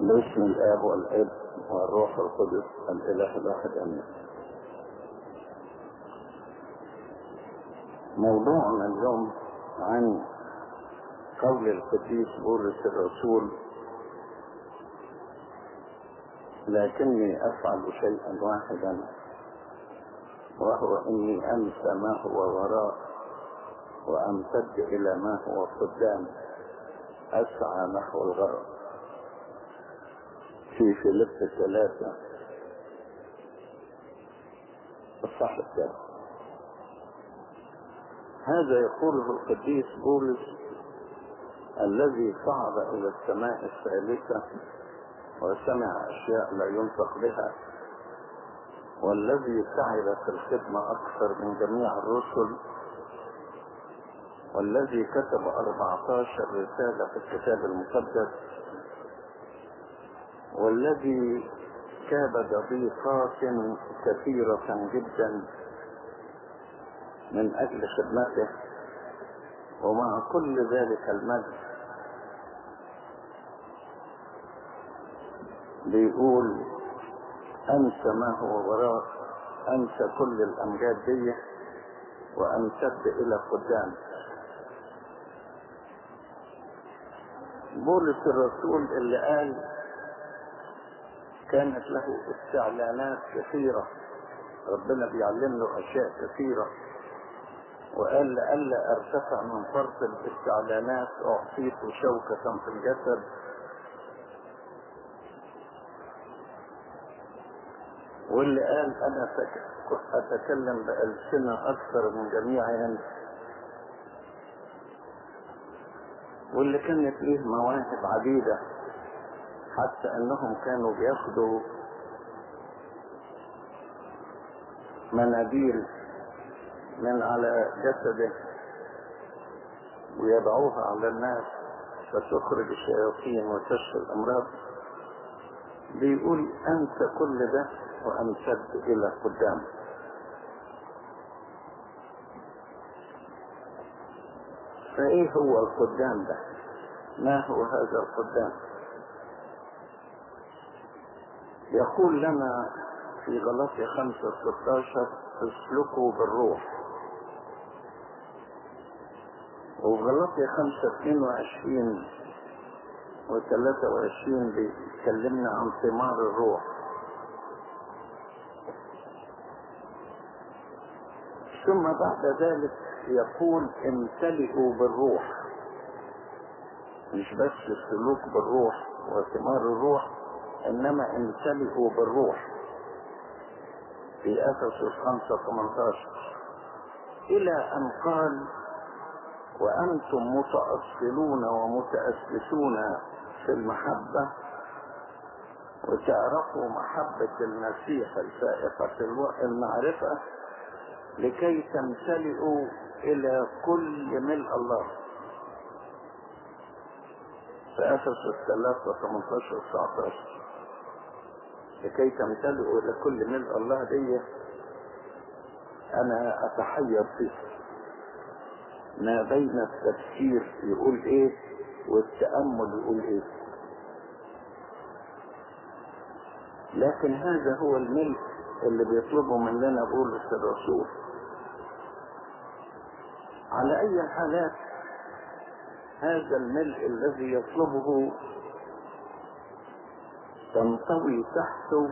باسم الآب والابن والروح القدس الإله الواحد آمين. موضوعنا اليوم عن قول القديس بولس الرسول لكني أفعل شيئا واحدا وهو إني انسى ما هو وراء وأمتد إلى ما هو قدام أسعى نحو الغرب في فيليب ثلاثة الصح الثالث هذا يقوله القديس بولس الذي صعد إلى السماء الثالثة وسمع أشياء لا ينطق بها والذي تعب في الخدمة أكثر من جميع الرسل والذي كتب 14 رسالة في الكتاب المقدس والذي كابد ضيقات كثيرة جدا من أجل خدمته ومع كل ذلك المجد بيقول أنسى ما هو وراء أنسى كل الأمجاد دي وأمتد إلى قدام. بولس الرسول اللي قال كانت له استعلانات كثيرة. ربنا بيعلم له أشياء كثيرة. وقال لئلا أرتفع من فرط الاستعلانات أعطيت شوكة في الجسد. واللي قال أنا أتكلم بألسنة أكثر من جميعهم واللي كانت ليه مواهب عديدة. حتى أنهم كانوا بياخدوا مناديل من على جسده ويضعوها على الناس فتخرج الشياطين وتشفي الأمراض. بيقول انسى كل ده وامتد إلى قدام. فإيه هو القدام ده؟ ما هو هذا القدام؟ يقول لنا في غلطية خمسة ستاشر اسلكوا بالروح. خمسة اتنين وعشرين وثلاثة وعشرين بيتكلمنا عن ثمار الروح. ثم بعد ذلك يقول امتلئوا بالروح. مش بس السلوك بالروح وثمار الروح إنما امتلئوا بالروح. في افسس 5 18 إلى أن قال وأنتم متأصلون ومتأسسون في المحبة وتعرفوا محبة المسيح الفائقة المعرفة لكي تمتلئوا إلى كل ملء الله. في افسس 3 18 19 لكي تمتلئوا إلى كل ملء الله دي أنا أتحير فيه. ما بين التفسير يقول إيه والتأمل يقول إيه. لكن هذا هو الملء اللي بيطلبه مننا بولس الرسول على أي الحالات هذا الملء الذي يطلبه تنطوي تحته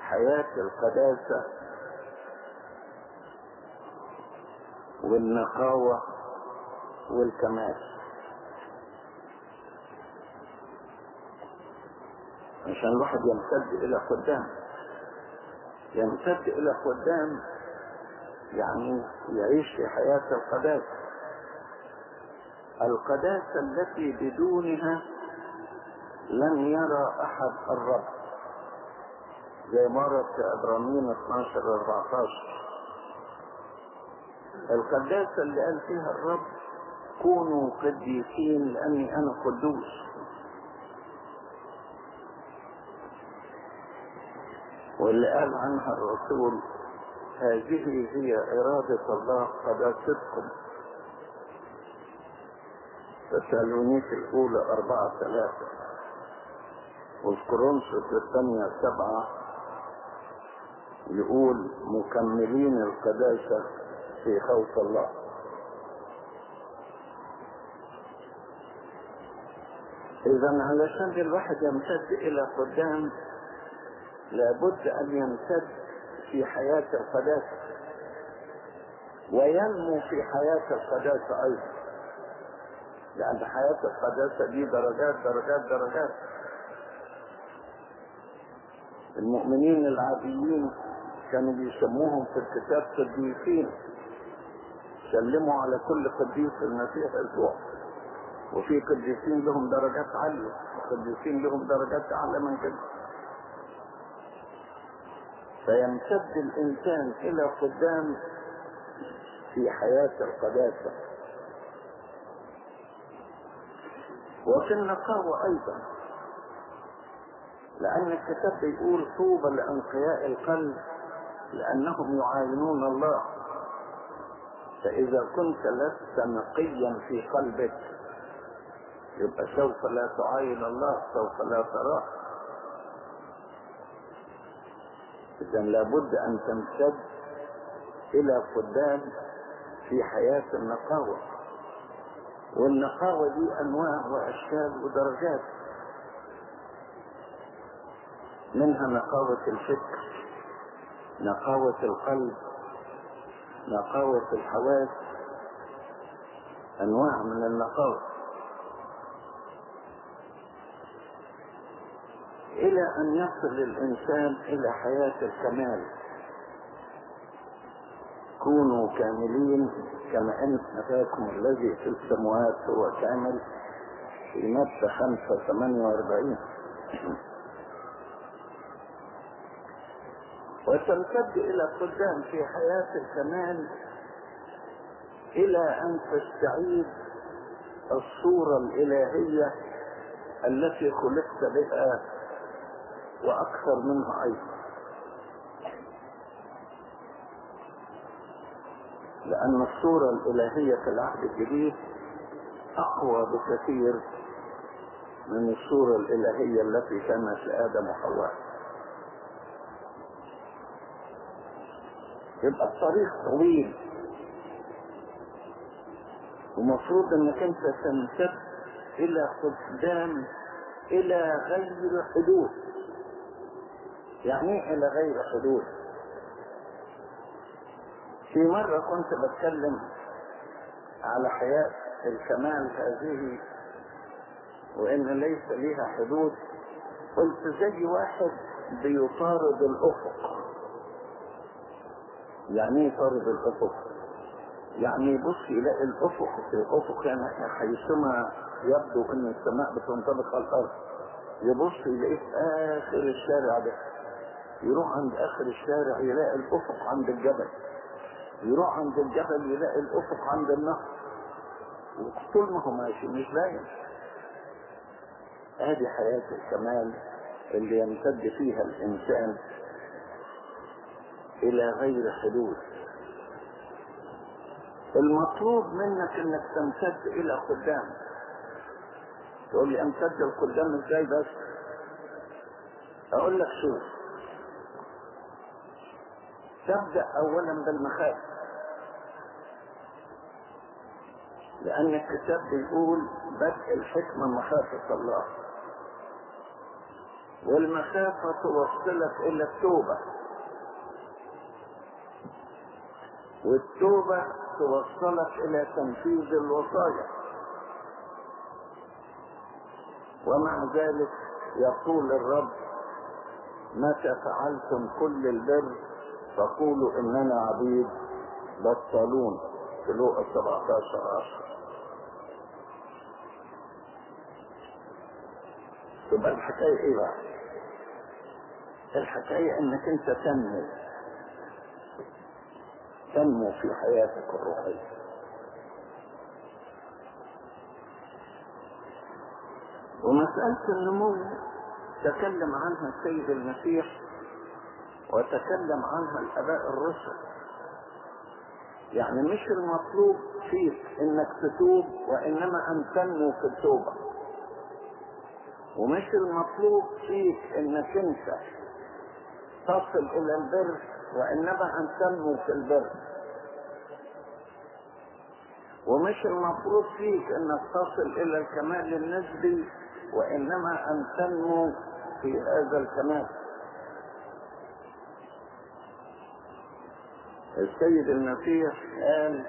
حياة القداسة والنقاوة والكمال عشان الواحد يمتد إلى قدام يمتد إلى قدام يعني يعيش في حياة القداسة. القداسة التي بدونها لن يرى أحد الرب. زي مرة في ابرامين 12 14 القداسة اللي قال فيها الرب كونوا قديسين لأني أنا قدوس. واللي قال عنها الرسول هذه هي إرادة الله قداستكم تسالونيك الأولى أربعة ثلاثة. وفي كورنثوس الثانية سبعة يقول مكملين القداسة في خوف الله. إذا علشان الواحد يمتد إلى قدام لابد أن يمتد في حياة القداسة. وينمو في حياة القداسة أيضا لأن حياة القداسة دي درجات درجات درجات. المؤمنين العاديين كانوا بيسموهم في الكتاب قديسين سلموا على كل قديس المسيح يسوع. وفي قديسين لهم درجات عالية وقديسين لهم درجات أعلى من كده. فيمتد الإنسان إلى قدام في حياة القداسة. وفي النقاوة أيضا. لأن الكتاب بيقول طوبى لأنقياء القلب لأنهم يعاينون الله. فإذا كنت لست نقيا في قلبك يبقى سوف لا تعاين الله سوف لا تراه. إذا لابد أن تمتد إلى قدام في حياة النقاوة. والنقاوة دي أنواع وأشكال ودرجات. منها نقاوة الفكر نقاوة القلب نقاوة الحواس أنواع من النقاوة. إلى أن يصل الإنسان إلى حياة الكمال. كونوا كاملين كما أن أباكم الذي في السموات هو كامل في متى 5 وأربعين. وتمتد إلى قدام في حياة الكمال إلى أن تستعيد الصورة الإلهية التي خلقت بها وأكثر منها أيضا. لأن الصورة الإلهية في العهد الجديد أقوى بكثير من الصورة الإلهية التي كانت لآدم وحواء. يبقى الطريق طويل. ومفروض إنك أنت تمتد إلى قدام إلى غير حدود. يعني إيه إلى غير حدود؟ في مرة كنت بتكلم على حياة الكمال هذه وإن ليس ليها حدود قلت زي واحد بيطارد الأفق. يعني إيه طارد الأفق؟ يعني يبص يلاقي الأفق الأفق يعني حيثما يبدو أن السماء بتنطبق على الأرض يبص يلاقيه في آخر الشارع ده يروح عند آخر الشارع يلاقي الأفق عند الجبل يروح عند الجبل يلاقي الأفق عند النهر. وطول ما هو ماشي مش باين. هذه حياة الكمال اللي يمتد فيها الإنسان. إلى غير حدود. المطلوب منك إنك تمتد إلى قدام. تقول لي أمتد القدام إزاي بس؟ أقول لك شوف تبدأ اولا بالمخافة لأن الكتاب بيقول بدء الحكمة مخافة الله. والمخافة توصلك إلى التوبة. والتوبة توصلك إلى تنفيذ الوصايا. ومع ذلك يقول الرب متى فعلتم كل البر؟ فقولوا إننا عبيد بطلون. في لوقا 17 10 تبقى الحكاية إيه بقى؟ الحكاية إنك أنت تنمو. تنمو في حياتك الروحية. ومسألة النمو تكلم عنها السيد المسيح وتكلم عنها الآباء الرسل. يعني مش المطلوب فيك إنك تتوب وإنما أن تنمو في التوبة. ومش المطلوب فيك إنك أنت تصل إلى البر وإنما ان تنمو في البر. ومش المفروض فيك إنك تصل إلى الكمال النسبي وإنما ان تنمو في هذا الكمال. السيد المسيح قال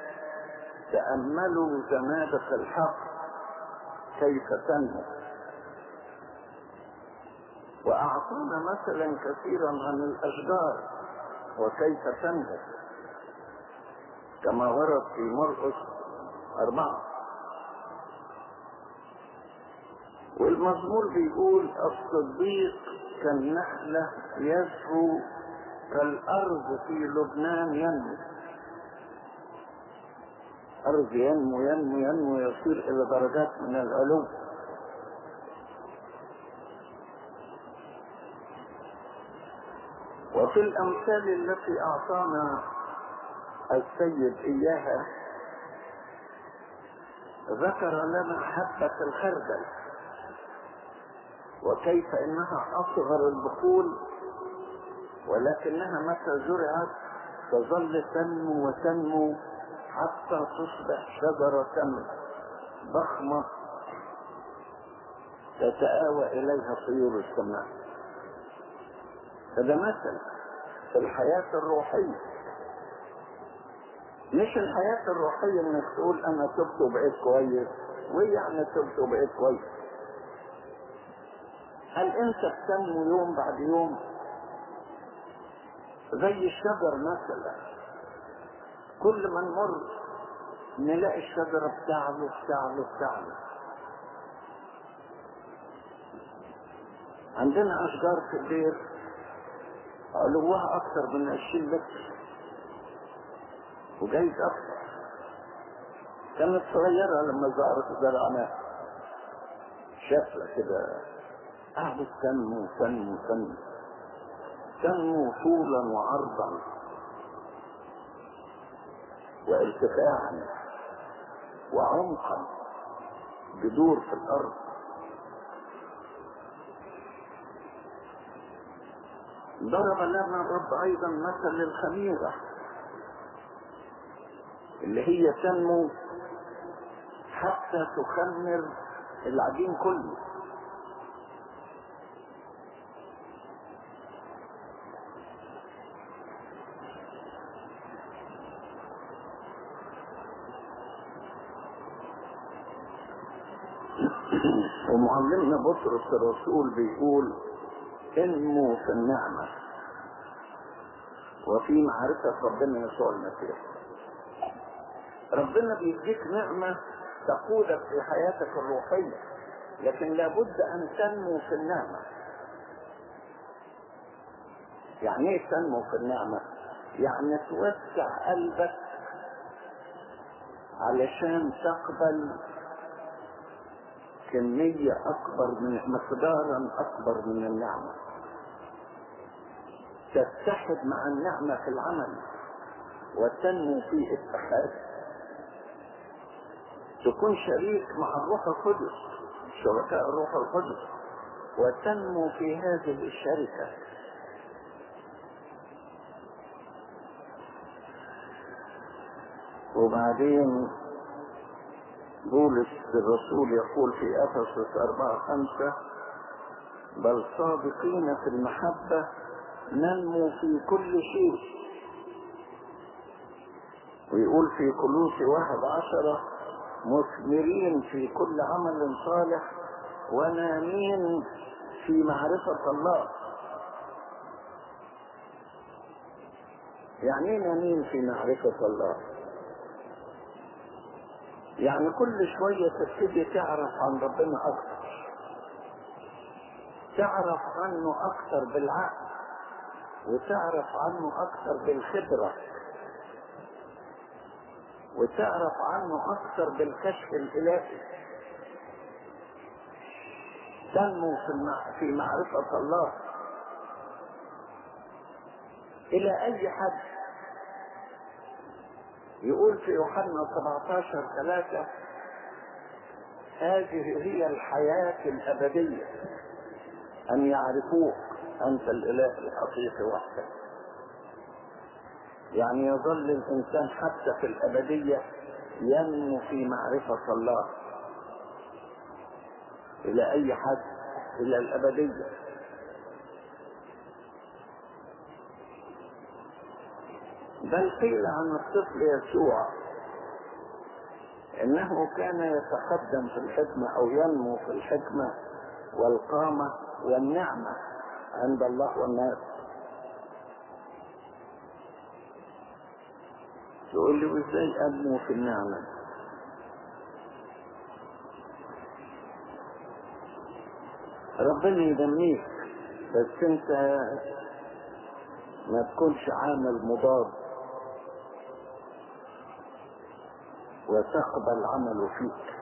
تأملوا زنادق الحق كيف تنمو وأعطانا مثلا كثيرا عن الأشجار. وكيف تنمو كما ورد في مرقس أربعة. والمزمور بيقول الصديق كالنحلة يزهو كالأرض في لبنان ينمو. أرض ينمو ينمو ينمو يصير إلى درجات من العلو وفي الأمثال التي أعطانا السيد إياها ذكر لنا حبة الخردل. وكيف إنها أصغر البخول ولكنها متى زرعت تظل تنمو وتنمو حتى تصبح شجرة ضخمة تتآوى إليها طيور السماء. هذا مثل في الحياة الروحية. مش الحياة الروحية إنك تقول أنا تبت وبقيت كويس. وايه يعني تبت وبقيت كويس؟ هل أنت بتنمو يوم بعد يوم؟ زي الشجر مثلا. كل ما نمر نلاقي الشجرة بتعلو بتعلو بتعلو. عندنا أشجار في البير علوها أكثر من 20 متر. وجايز أكثر. كانت صغيرة لما زهرت زرعناها شكلة كده. قعدت تنمو تنمو تنمو تنمو طولا وعرضا. وارتفاعا وعمقا بدور في الأرض. ضرب لنا الرب أيضا مثل الخميرة اللي هي تنمو حتى تخمر العجين كله. ومعلمنا بطرس الرسول بيقول انمو في النعمة. وفي معرفة ربنا يسوع المسيح. ربنا بيديك نعمة تقودك في حياتك الروحية لكن لابد أن تنمو في النعمة. يعني إيه تنمو في النعمة؟ يعني توسع قلبك علشان تقبل كمية أكبر من مقدارا أكبر من النعمة. تتحد مع النعمة في العمل وتنمو في اتحاد تكون شريك مع الروح القدس شركاء الروح القدس وتنمو في هذه الشركة. وبعدين بولس الرسول يقول في افسس أربعة خمسة بل صادقين في المحبة ننمو في كل شيء. ويقول في كلوس واحد عشرة مثمرين في كل عمل صالح ونامين في معرفة الله. يعني إيه نامين في معرفة الله؟ يعني كل شوية تبتدي تعرف عن ربنا أكثر. تعرف عنه أكثر بالعقل وتعرف عنه أكثر بالخبرة وتعرف عنه أكثر بالكشف الإلهي. تنمو في معرفة الله. إلى أي حد؟ يقول في يوحنا 17 ثلاثة هذه هي الحياة الأبدية أن يعرفوك أنت الإله الحقيقي وحدك. يعني يظل الإنسان حتى في الأبدية ينمو في معرفة الله إلى أي حد؟ إلى الأبدية. بل قيل عن الطفل يسوع. إنه كان يتقدم في الحكمة أو ينمو في الحكمة والقامة والنعمة عند الله والناس. تقول لي وازاي أنمو في النعمة؟ ربنا يدميك بس أنت ما تكونش عامل مضاد. وتقبل عمله فيك.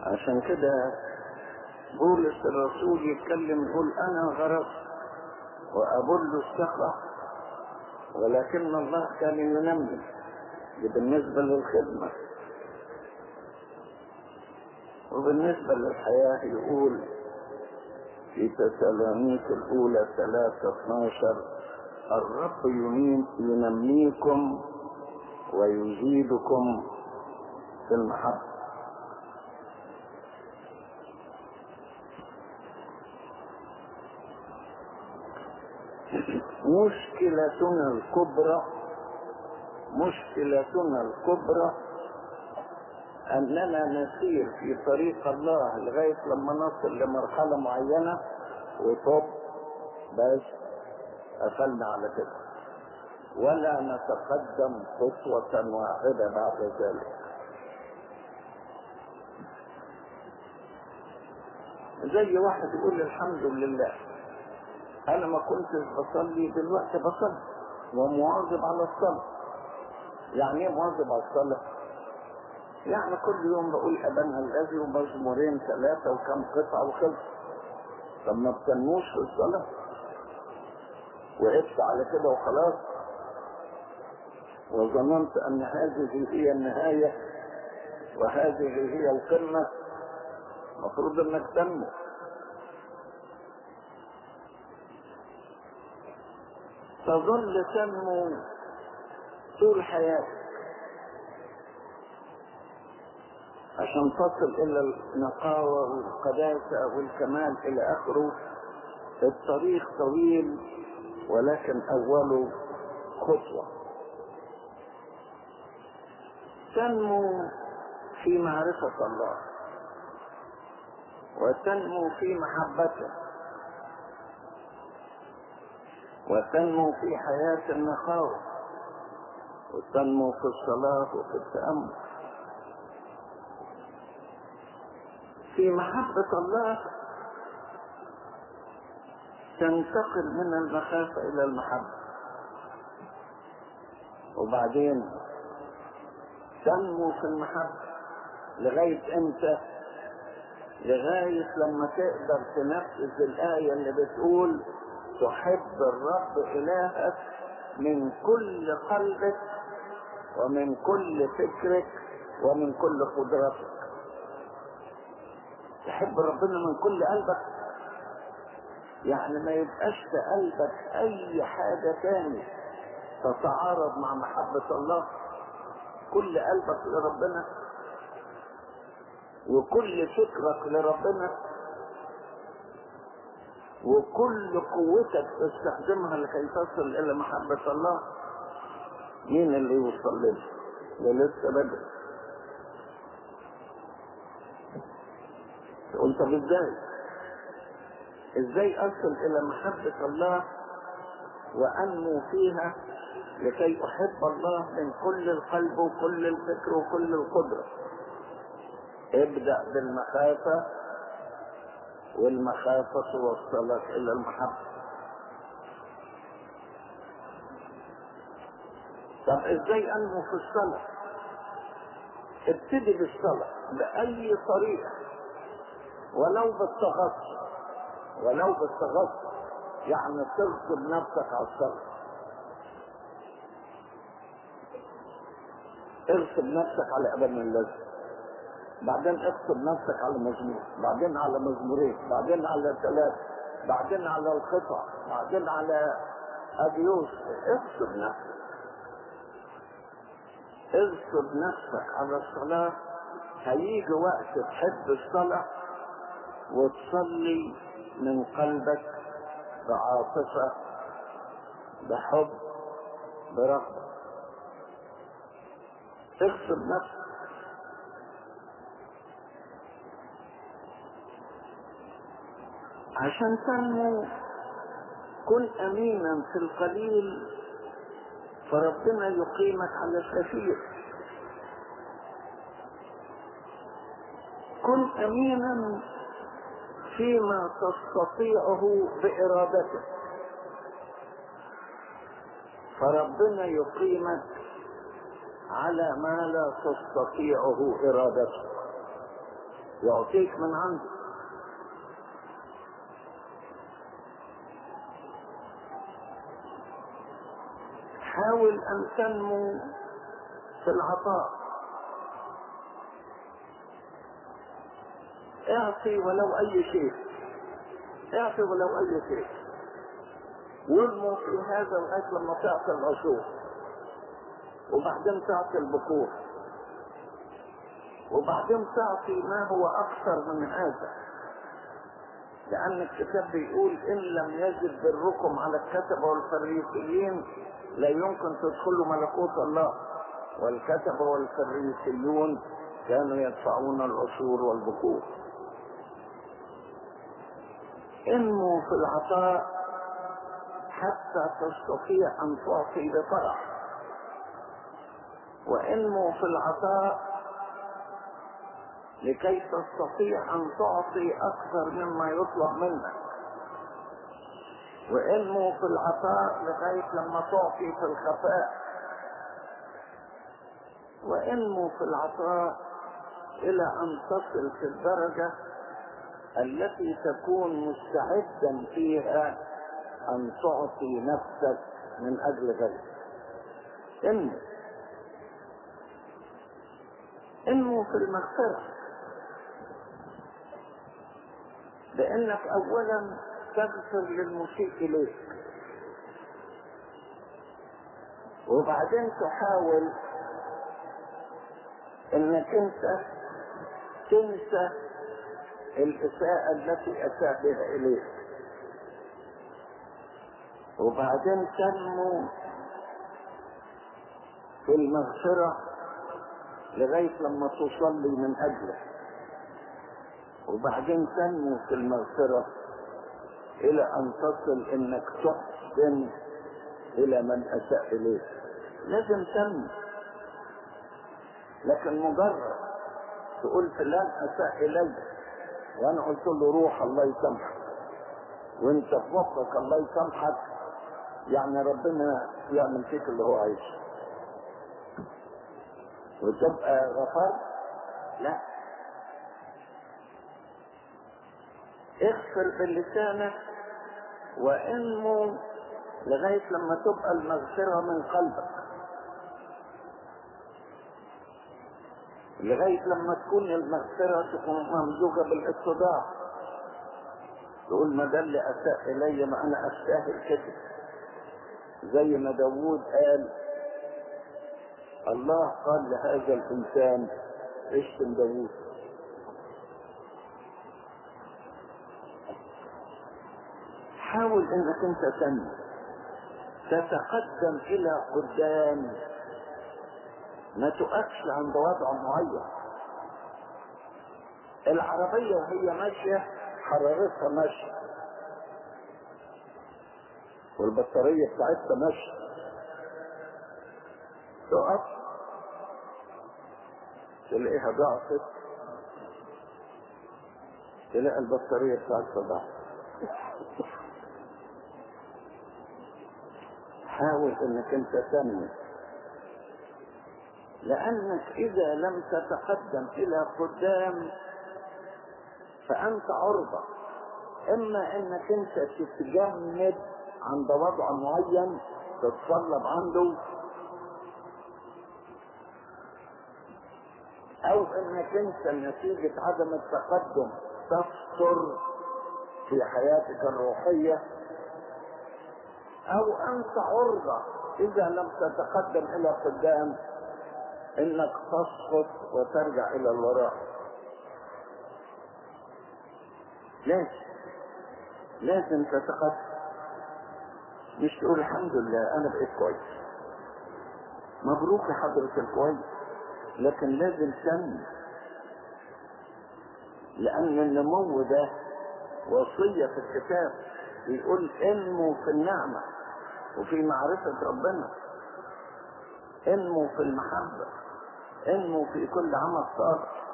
عشان كده بولس الرسول يتكلم يقول أنا غرست وابل الثقة ولكن الله كان ينمي. بالنسبة للخدمة. وبالنسبة للحياة يقول في تسالونيك الأولى ثلاثة 12 الرب ينميكم ويزيدكم في المحبة. مشكلتنا الكبرى مشكلتنا الكبرى أننا نسير في طريق الله لغاية لما نصل لمرحلة معينة وطب بس قفلنا على كده. ولا نتقدم خطوة واحدة بعد ذلك. زي واحد يقول الحمد لله. أنا ما كنتش بصلي دلوقتي بصلي. ومواظب على الصلاة. يعني إيه مواظب على الصلاة؟ يعني كل يوم بقول أبانا الذي ومزمورين ثلاثة وكم قطعة وخلص طب ما بتنموش في الصلاة؟ وقفت على كده وخلاص. وظننت أن هذه هي النهاية وهذه هي القمة. المفروض إنك تنمو. تظل تنمو طول حياتك. عشان تصل إلى النقاوة والقداسة والكمال إلى آخره. الطريق طويل. ولكن اوله خطوة. تنمو في معرفة الله. وتنمو في محبته. وتنمو في حياة النخاوة. وتنمو في الصلاة وفي التأمل. في محبة الله تنتقل من المخافة إلى المحبة. وبعدين تنمو في المحبة لغاية إمتى؟ لغاية لما تقدر تنفذ الآية اللي بتقول تحب الرب إلهك من كل قلبك ومن كل فكرك ومن كل قدرتك. تحب ربنا من كل قلبك؟ يعني ما يبقاش في قلبك أي حاجة تاني. تتعارض مع محبة الله. كل قلبك لربنا. وكل فكرك لربنا. وكل قوتك تستخدمها لكي تصل إلى محبة الله. مين اللي يوصل لنا؟ ده لسه بدري. قلت إزاي إزاي اصل إلى محبة الله وانمو فيها لكي أحب الله من كل القلب وكل الفكر وكل القدرة؟ ابدأ بالمخافة والمخافة توصلك إلى المحبة. طب إزاي انمو في الصلاة؟ ابتدي بالصلاة بأي طريقة ولو بالتغطي. ولو بالتغطي يعني تغصب نفسك على الصلاة ارسم نفسك على ابن اللازم بعدين ارسم نفسك على مزمور بعدين على مزمورين. بعدين على ثلاثة بعدين على القطع. بعدين على ابيوس ارسم نفسك. ارسم نفسك على الصلاة. هيجي وقت تحب الصلاة وتصلي من قلبك بعاطفة بحب برغبة. اغصب نفسك. عشان تنمو كن امينا في القليل فربنا يقيمك على الكثير. كن امينا فيما تستطيعه بارادتك فربنا يقيمك على ما لا تستطيعه ارادتك يعطيك من عنده. حاول أن تنمو في العطاء. اعطي ولو اي شيء. اعطي ولو اي شيء. وانمو في هذا لغاية لما تعطي العشور وبعدين تعطي البكور وبعدين تعطي ما هو أكثر من هذا. لأن الكتاب بيقول إن لم يجد بركم على الكتبه والفريسيين لا يمكن تدخلوا ملكوت الله. والكتبه والفريسيون كانوا يدفعون العشور والبكور انمو في العطاء حتى تستطيع أن تعطي بفرح وانمو في العطاء لكي تستطيع أن تعطي أكثر مما يطلب منك. وانمو في العطاء لغاية لما تعطي في الخفاء. وانمو في العطاء إلى أن تصل في الدرجة التي تكون مستعدا فيها أن تعطي نفسك من أجل غيرك انمو انمو في المغفرة. لأنك اولا تغفر للمسيء إليك. وبعدين تحاول إنك أنت تنسى الإساءة التي اساء بها اليك وبعدين تنمو في المغفرة لغاية لما تصلي من أجله. وبعدين تنمو في المغفرة إلى أن تصل إنك تحسن إلى من اساء اليك لازم تنمو لكن مجرد تقول فلان اساء إلي. وأنا قلت له روح الله يسامحك. وانت في مخك الله يسامحك. يعني ربنا يعمل فيك اللي هو عايزه. وتبقى غفرت لا. اغفر بلسانك وإنمو لغاية لما تبقى المغفرة من قلبك. لغاية لما تكون المغفرة تكون ممزوجة بالاتضاع. تقول ما ده اللي اساء إلي ما أنا استاهل كده زي ما داوود قال الله قال لهذا الإنسان اشتم داوود. حاول إنك أنت تنمو. تتقدم إلى قدام ما تقفش عند وضع معين. العربية وهي ماشية حرارتها ماشية. والبطارية بتاعتها ماشية. تقف. تلاقيها ضعفت. تلاقي البطارية بتاعتها ضعفت. حاول إنك أنت تنمو لأنك إذا لم تتقدم إلى قدام فأنت عرضة. إما إنك أنت تتجمد عند وضع معين تتصلب عنده أو إنك أنت نتيجة عدم التقدم تفطر في حياتك الروحية أو أنت عرضة إذا لم تتقدم إلى قدام إنك تسقط وترجع إلى الوراء. لازم لازم تتقدم مش تقول الحمد لله أنا بقيت كويس. مبروك يا حضرة الكويس. لكن لازم تنمو. لأن النمو ده وصية في الكتاب بيقول انمو في النعمة وفي معرفة ربنا. انمو في المحبة. انمو في كل عمل صالح.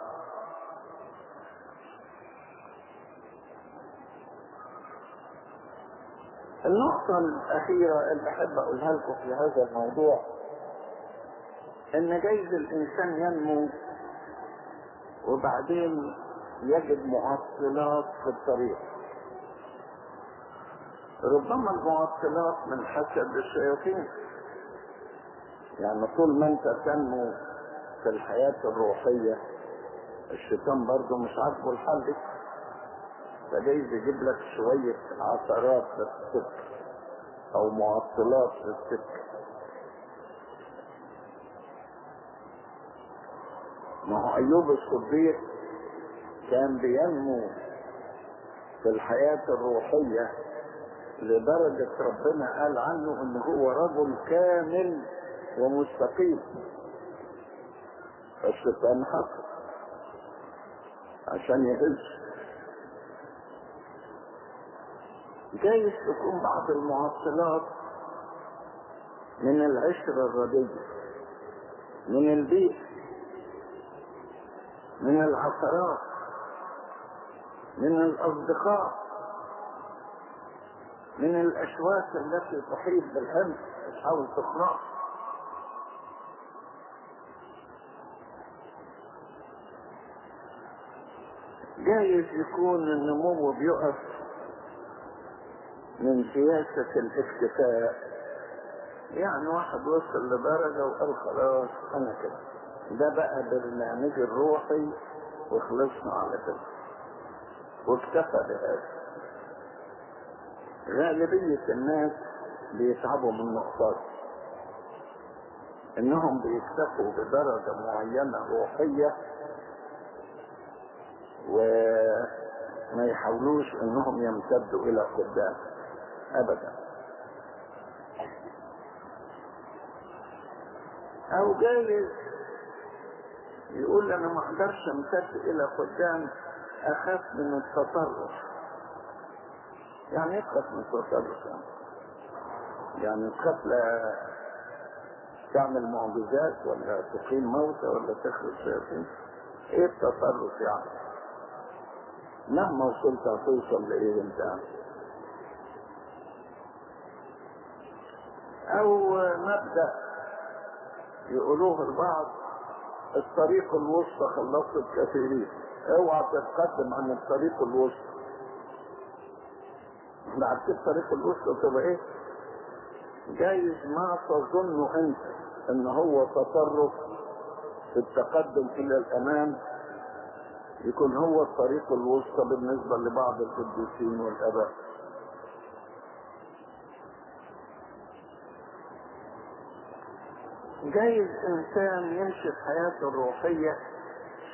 النقطة الأخيرة اللي أحب أقولها لكم في هذا الموضوع إن جايز الإنسان ينمو وبعدين يجد معطلات في الطريق. ربما المعطلات من حسد الشياطين. يعني طول ما أنت تنمو في الحياة الروحية الشيطان برضه مش عاجبه الحل دي فجايز يجيب لك شوية عثرات السكة أو معطلات السكة. ما هو أيوب الصديق كان بينمو في الحياة الروحية لدرجة ربنا قال عنه إن هو رجل كامل ومستقيم. الشيطان حصل عشان يهز جايز تكون بعض المعطلات من العشرة الرديئة من البيئة من العثرات من الأصدقاء من الأشواك التي تحيط بالهم تحاول تقرأ جايز يكون النمو بيقف من سياسة الاكتفاء يعني واحد وصل لدرجة وقال خلاص أنا كده. ده بقى برنامجي الروحي وخلصنا على كده واكتفى بهذا. غالبية الناس بيتعبوا من نقطات. إنهم بيكتفوا بدرجة معينة روحية وما يحاولوش إنهم يمتدوا إلى قدام ابدا. أو جايز يقول أنا ما أقدرش أمتد إلى قدام أخاف من التطرف. يعني إيه من التطرف؟ يعني يعني تخاف لا تعمل معجزات ولا تقيم موتى ولا تخرج شياطين؟ إيه التطرف يعني؟ مهما وصلت هتوصل لايه أنت. أو مبدأ يقولوه البعض الطريق الوسطى خلصت الكثيرين اوعى تتقدم عن الطريق الوسطى. بعد كده الطريق الوسطى تبقى إيه؟ جايز ما تظن انت ان هو تطرف في التقدم إلى الأمام. يكون هو الطريق الوسطى بالنسبة لبعض القديسين والأباء. جايز إنسان يمشي في حياته الروحية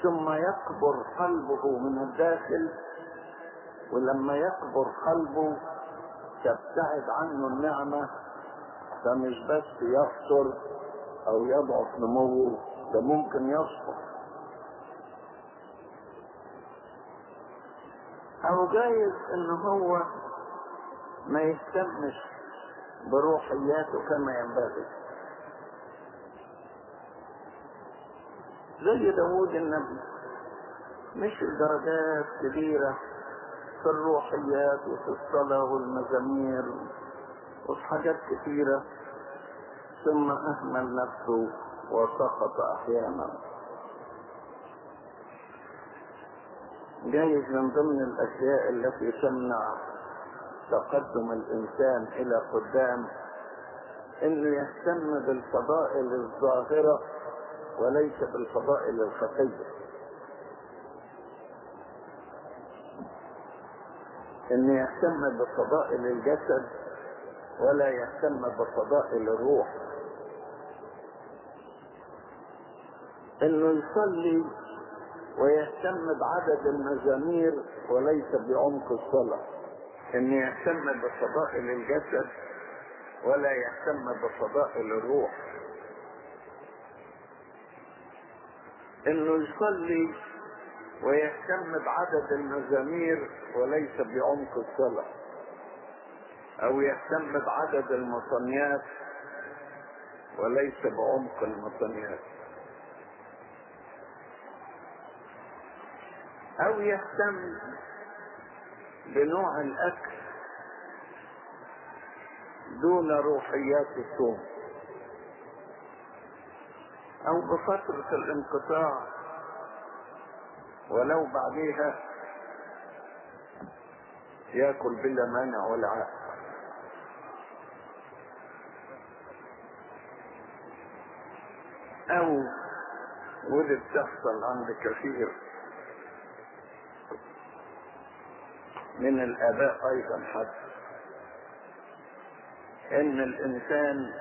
ثم يكبر قلبه من الداخل ولما يكبر قلبه تبتعد عنه النعمة فمش بس يفطر أو يضعف نموه ده ممكن يسقط أو جايز ان هو ما يهتمش بروحياته كما ينبغي. زي داوود النبي مش درجات كبيرة في الروحيات وفي الصلاة والمزامير وفي حاجات كثيرة ثم أهمل نفسه وسقط أحيانا. جايز من ضمن الأشياء التي تمنع تقدم الإنسان إلى قدام إنه يهتم بالفضائل الظاهرة وليس بالفضائل الخفية. إن يهتم بفضائل الجسد ولا يهتم بفضائل الروح. إنه يصلي ويهتم بعدد المزامير وليس بعمق الصلاة. إن يهتم بفضائل الجسد ولا يهتم بفضائل الروح. إنه يصلي ويهتم بعدد المزامير وليس بعمق الصلاة. أو يهتم بعدد المصنيات وليس بعمق المصنيات. أو يهتم بنوع الأكل دون روحيات الصوم أو بفترة الانقطاع ولو بعديها يأكل بلا مانع ولا عائق. أو ودي بتحصل عند كثير من الآباء أيضا حتى إن الإنسان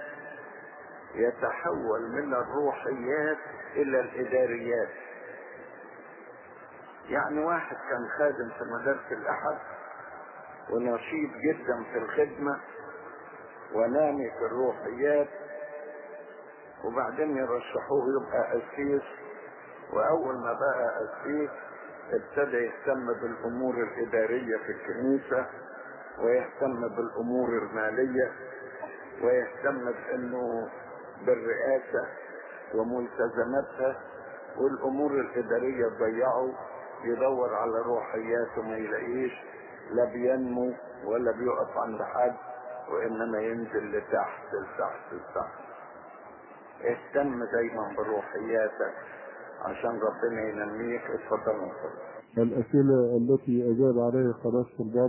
يتحول من الروحيات إلى الإداريات. يعني واحد كان خادم في مدارس الأحد ونشيط جدا في الخدمة ونامي في الروحيات وبعدين يرشحوه يبقى قسيس وأول ما بقى قسيس ابتدى يهتم بالأمور الإدارية في الكنيسة ويهتم بالأمور المالية ويهتم بأنه بالرئاسة وملتزماتها والأمور الإدارية تضيعه يدور على روحيات وما يلاقيش لا بينمو ولا بيقف عند حد وإنما ينزل لتحت لتحت لتحت. اهتم دايما بروحياتك. عشان ربنا ينميك اتفضل الأسئلة التي أجاب عليها قناة الباب